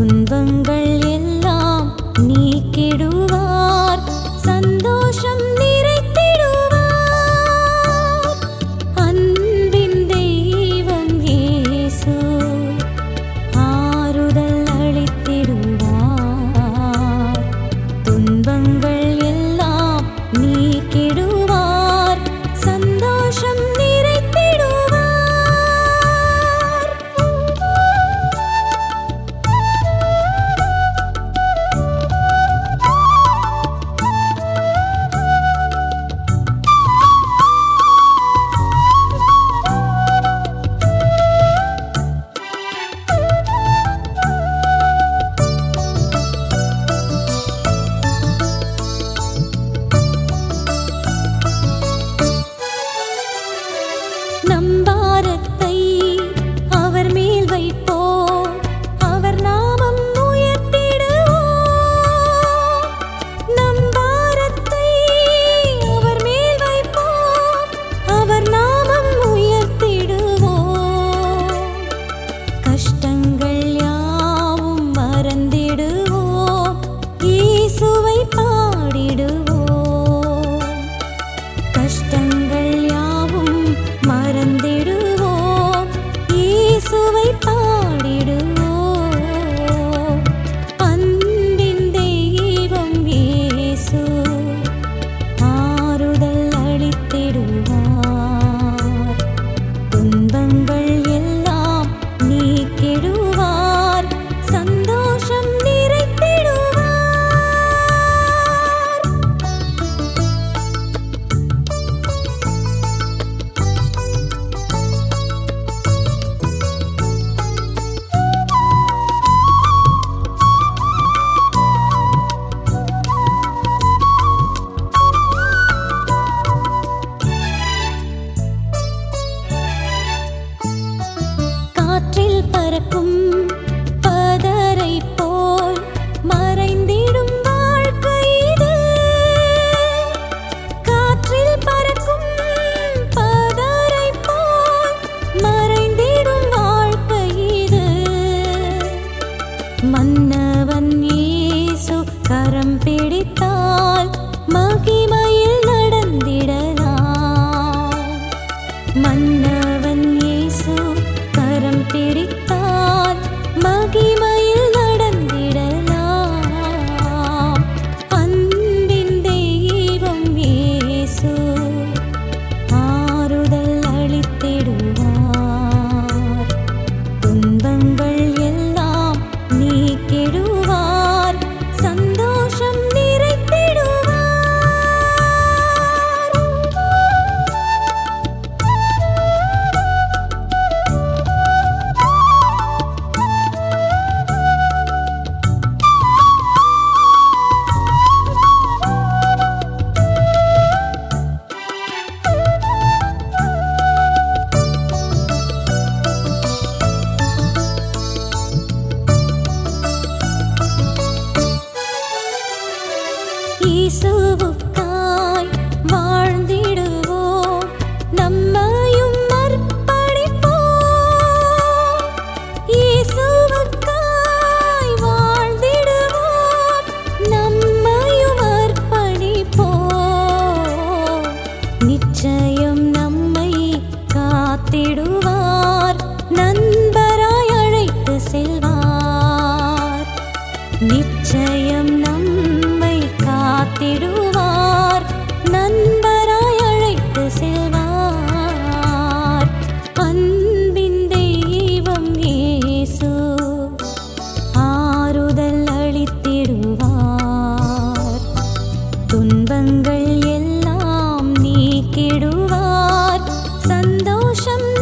துன்பங்கள் எல்லாம் நீக்கிடுவார். சந்தோஷம் நிறைத்திடுவார். அன்பின் தெய்வம் இயேசு ஆறுதல் அளித்திடுவார். துன்பங்கள் எல்லாம் நீக்கிடுவார். நிச்சயம் நம்மை காத்திடுவார். நண்பராய் அழைத்து செல்வார். அன்பின் தெய்வம் இயேசு ஆறுதல் அளித்திடுவார். துன்பங்கள் எல்லாம் நீக்கிடுவார். சந்தோஷம்